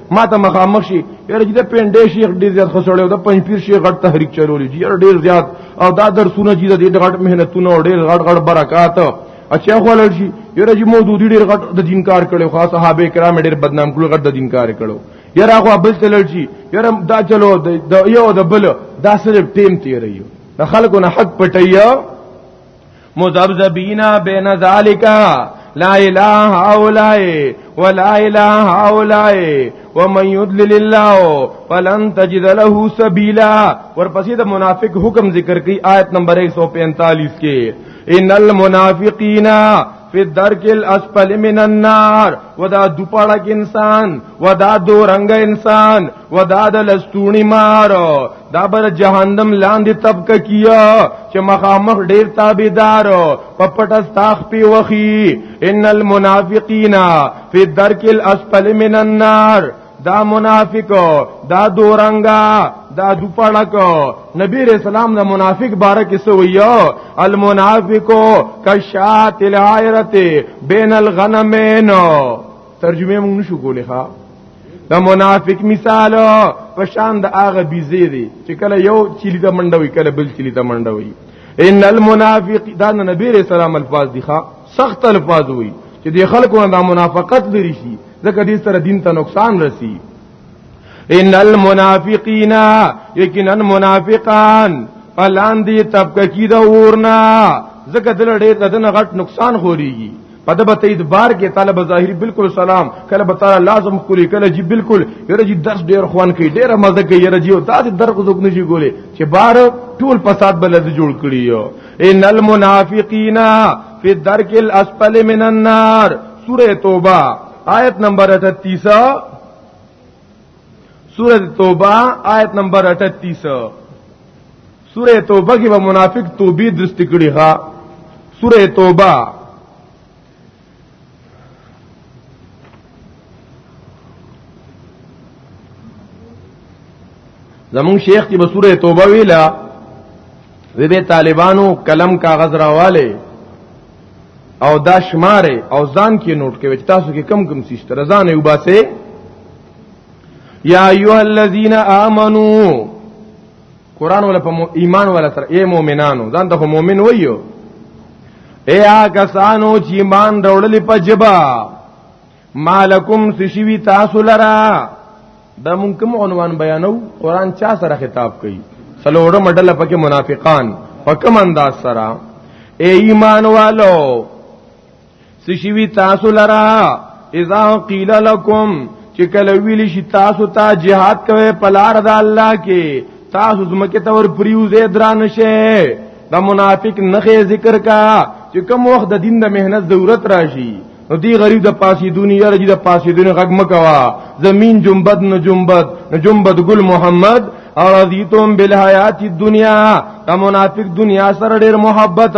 ما ته مخامخ شي یاره چې د پنده شیخ ډیر زیات خسړیو د پنځپیر شیخ غټ تحریک چلولې چې یاره ډیر زیات او دا درسونه چې د دې غټ مهنتونه او ډیر غټ غټ برکات اچھا خو لړ شي یاره چې مودودی ډیر غټ د دین کار کړو خاص صحابه کرام ډیر بدنام کړو غټ د دین کار کړو یاره هغه بل تلل شي یاره دا چلو د یو د بل دا صرف ټیم تیریو د خلکو نه حق پټیا مذبذبینا بین ذالکا لا اله هؤلاء ولا اله هؤلاء ومن يضلل الله فلن تجد له سبيلا ورپسې د منافق حکم ذکر کی آیت نمبر 145 کې ان المنافقین فی الدرک الاسفل من النار ودا دوپړک انسان ودا دو رنگ انسان ودا د لستونی مار دا بر جهنم لاندې طبق کیا چې مخامخ ډیر تابعدار په پټه استاخ پی وخی ان المنافقین فی الدرک الاسفل من النار دا منافق دا دورنګا دا دوپړک نبی رسول الله د منافق باره کې سویا المنافقو کشات العیرته بین الغنمین ترجمه مونږ نشو کولای ښا د منافق مثال په شان د هغه بيزي دي چې کله یو چيلي ته منډوي کله بل چيلي ته منډوي ان المنافق دا نبی رسول الله الفاظ دي ښا سخت الفاظ وي چې د خلکو نه منافقت لري شي ځکه دې سره دین ته نقصان رسی ان المنافقین یقینا منافقان پلان دی طبقه کی دا ورنا ځکه دل ډېر دنه غټ نقصان خوريږي په دبه تید بار کې طالب ظاهری بالکل سلام کله به تعالی لازم کولی کله جی بالکل یره جی درس ډیر خوان کوي ډیر مزه کوي یره جی او دا د درغ زوګ نشي ګولې چې بار ټول فساد بل د جوړ کړی یو ان المنافقین فی الدرک الاسفل من النار سوره توبه آیت نمبر 38 سوره توبه آیت نمبر 38 سوره توبه کې به منافق توبې درست کړي ها سوره توبه زمون شیخ چې بسوره توبه ویلا وی به طالبانو قلم کاغذ راواله او دا شماره او ځان کې نوٹ کوي چې تاسو کې کم کم سیست رضان یو باسه یا ایها الذین آمنو قران ولا په ایمان ولا تر اے مؤمنانو ځان ته مؤمن وایو اے کسانو چې ایمان راوړلې په جبا مالکم سشوی تاسو لرا دا مونږ کوم عنوان بیانو قران چا سره خطاب کوي سلوړه مډله پکې منافقان په کوم انداز سره اے ایمان والو سشوی تاسو لرا اذا قیل لکم چې کله ویل شي تاسو ته تا jihad کوي پلار د الله کې تاسو زمکه تور پریوزه دران شه دا منافق نخې ذکر کا چې کوم وخت د دین د مهنت ضرورت راشي نو دی غریب د پاسی دنیا رجی د پاسی دنیا غږ مکوا زمین جنبد نو جنبد نو جنبد گل محمد او رضیتم بالحیات الدنیا دا منافق دنیا سره ډیر محبت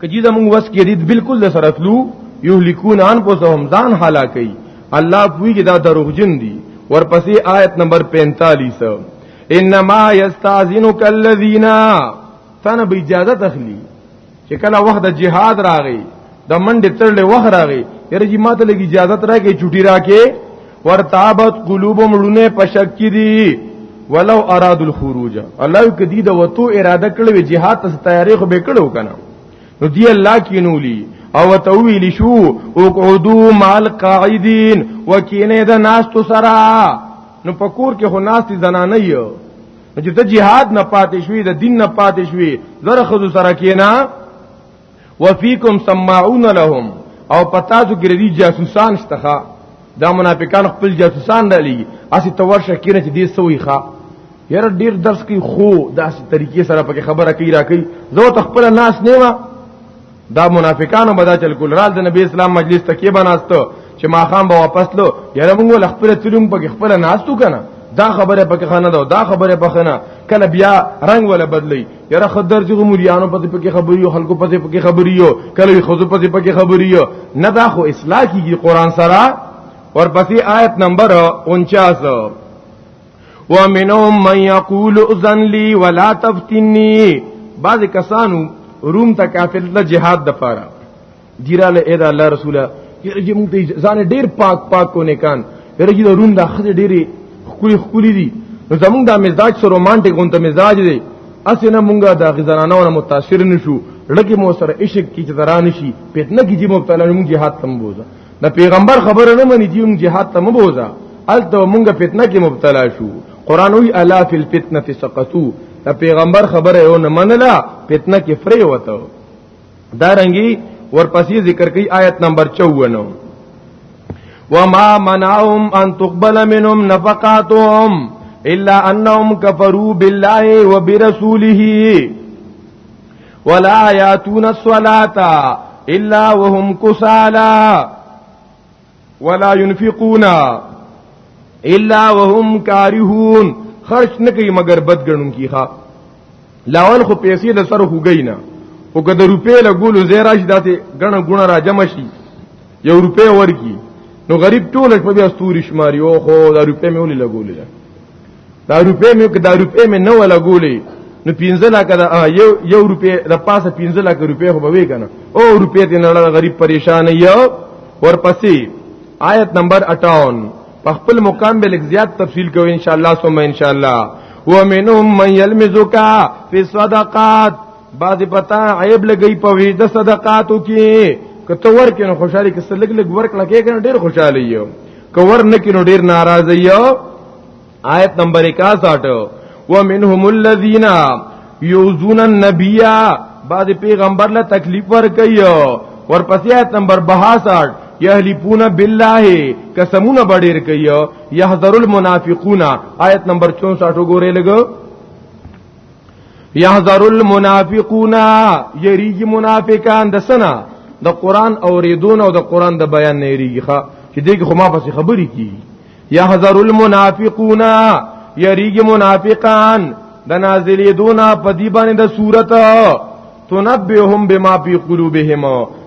کجی زمون وس کې دید بالکل د سره تلو یهلکون انفسهم ځان هلاکي الله پویږي دا دروغجن دي ورپسې آیت نمبر 45 انما یستاذنک الذین تنه به اجازه تخلی چې کله وخت د جهاد راغی د منډه ترلې وخت راغی یره جی ماته لګي اجازه راکې چټي راکې ورتابت قلوبهم لونه پشک دي ولو اراد الخروج الله کدی د وتو اراده کړو جهاد ته تیاری خو به کړو کنه نو دی الله کینولی او تویل شو او قعدو مال قاعدین وکینه د ناس تو سرا نو پکور کې خو ناس دي زنانه یو چې ته jihad نه پاتې شوې د دین نه پاتې شوې زره خود سره کینا وفيكم سماعون لهم او پتا ذو ګردي جاسوسان شتخه دا منافقان خپل جاسوسان را لګي اسی تور شکینه چې دې سوې ښا یره ډیر درس کوي خو داسې طریقې سره پکې خبره کوي را کوي زه ته خپل ناس نه ما دا منافقانو بدا چل کول رال د نبی اسلام مجلس ته کې بناستو چې ما خام به واپس لو یره موږ ول خپل تلوم پکې خپل ناس تو کنه دا خبره پکې خانه دا خبره پکې نه کله بیا رنگ ولا بدلی یاره خدر چې مليانو پته پکې خبري او خلکو پته پکې خبري او کله خود پته پکې خبري او نه دا خو اصلاح کیږي قران سره ورپسې آیت نمبر 49 ومنهم من يقول اذن لي ولا تفتني بعض کسانو روم ته کافر له جهاد د پاره ګیراله اې دا الله رسوله یرجی مونږ ته ځان ډیر پاک پاک کو نیکان یرجی دا روند خځه ډیره خولي خولي دي نو زمونږ دا مزاج سره رومانټیک غونته مزاج دی اسنه مونږه دا غزرانو نه متاثر نشو لکه مو سره عشق کی چدران شي پیتنه کی جی مبتلا مونږ jihad تم بوزا نه پیغمبر خبره نه مني جی مونږ jihad تم بوزا الته مونږه فتنه کې مبتلا شو قران وی الا فی الفتنه سقطو دا پیغمبر خبره یو نه منله فتنه کې فری وته دارنګي ورپسې ذکر کوي آیت نمبر 54 وما منعهم ان تقبل منهم نفقاتهم الا انهم كفروا بالله وبرسوله ولا ياتون الصلاه الا وهم كسالى ولا ينفقون الا وهم كارهون خرج نه کوي مگر بد ګڼون کیخه لاول خو پیسې د سر هوګی نه او که د روپې له ګولو زیرا شي داسې ګڼه ګونه را جمع شي یو روپې ورکی نو غریب ټول په بیا ستوري شماري او خو د روپې مې ولې لګولې دا روپې مې دا روپې مې نه ولا ګولې نو 15 لک دا یو یو روپې د پاسه 15 لک روپې خو به وې کنه او روپې دې نه غریب پریشان یو ورپسې آیت نمبر 58 په خپل مقام به لږ زیات تفصیل کوو ان شاء الله ثم ان شاء الله ومنهم من يلمزك في الصدقات بعض پتا عیب لګی په وی د صدقاتو کې کته ورکې نو خوشحالي کې سلګ لګ ورک لکه کنه ډیر خوشحالي یو کور نه کې نو ډیر ناراضه یو آیت نمبر 61 ومنهم الذين يؤذون النبي بعد پیغمبر له تکلیف ور کوي ورپسې آیت نمبر 62 یحلفون بالله قسمونه بډیر کوي یحذر المنافقون آیت نمبر 64 وګورئ لګو یحذر المنافقون یریږي منافقان د سنا د قران اوریدون او د قران د بیان نه یریږي چې دغه خو ما پسې خبرې کی یحذر المنافقون یریګ منافقان د نازلې دونا په دی باندې د صورت تنبئهم بما فی قلوبهم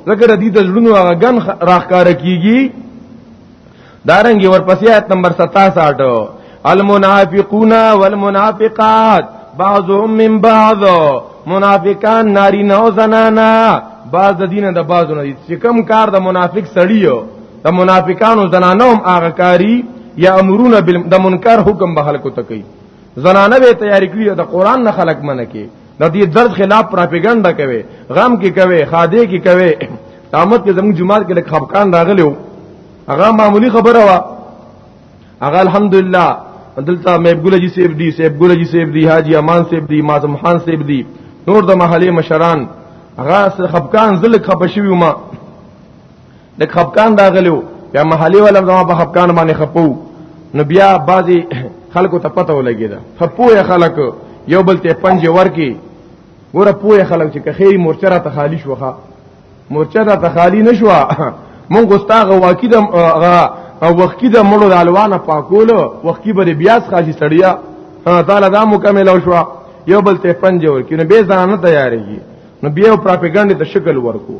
ذکر دې د زړونو هغه غن راخکار کیږي دارنګي ورپسې آیت نمبر 67 المنافقون والمنافقات بعضهم من بعض منافقان ناری نو زنانا بعض د دین د بعضو نه چې کم کار د منافق سړیو د منافقانو زنانه هم هغه کاری یا امرون د منکر حکم به خلکو ته کوي زنانه به تیاری کړی د قران نه خلق منه کی د دې درد خلاف پروپاګاندا کوي غم کې کوي خاده کې کوي قامت کې زموږ جمعات کې لک خفقان راغلو هغه معمولی خبره وا هغه الحمدلله دلته محبوب جی سیف دی سیف ګل جی سیف دی حاجی امان سیف دی مازم خان سیف دی نور د محله مشران هغه سره خفقان زلک خپشوي ما د خپکان راغلو یا محلي ولم زما په خپکان باندې خپو نو بیا بعضی خلکو ته پته ولګی دا خپوه خلک یو بل ته پنځه ورکی ګوره پوهه خلک چې کخې مورچه را تخالی شوخه مورچه را تخالی نشو مونږ ګستاغه واکی د او وقتی د مړو د الوانه پاکولو وقتی به بیاس خاصی سړیا تعالی دا مکمل او شو یو بل ته پنځه ورکی نو به ځان نه تیارېږي نو بیا پروپاګاندا ته شکل ورکو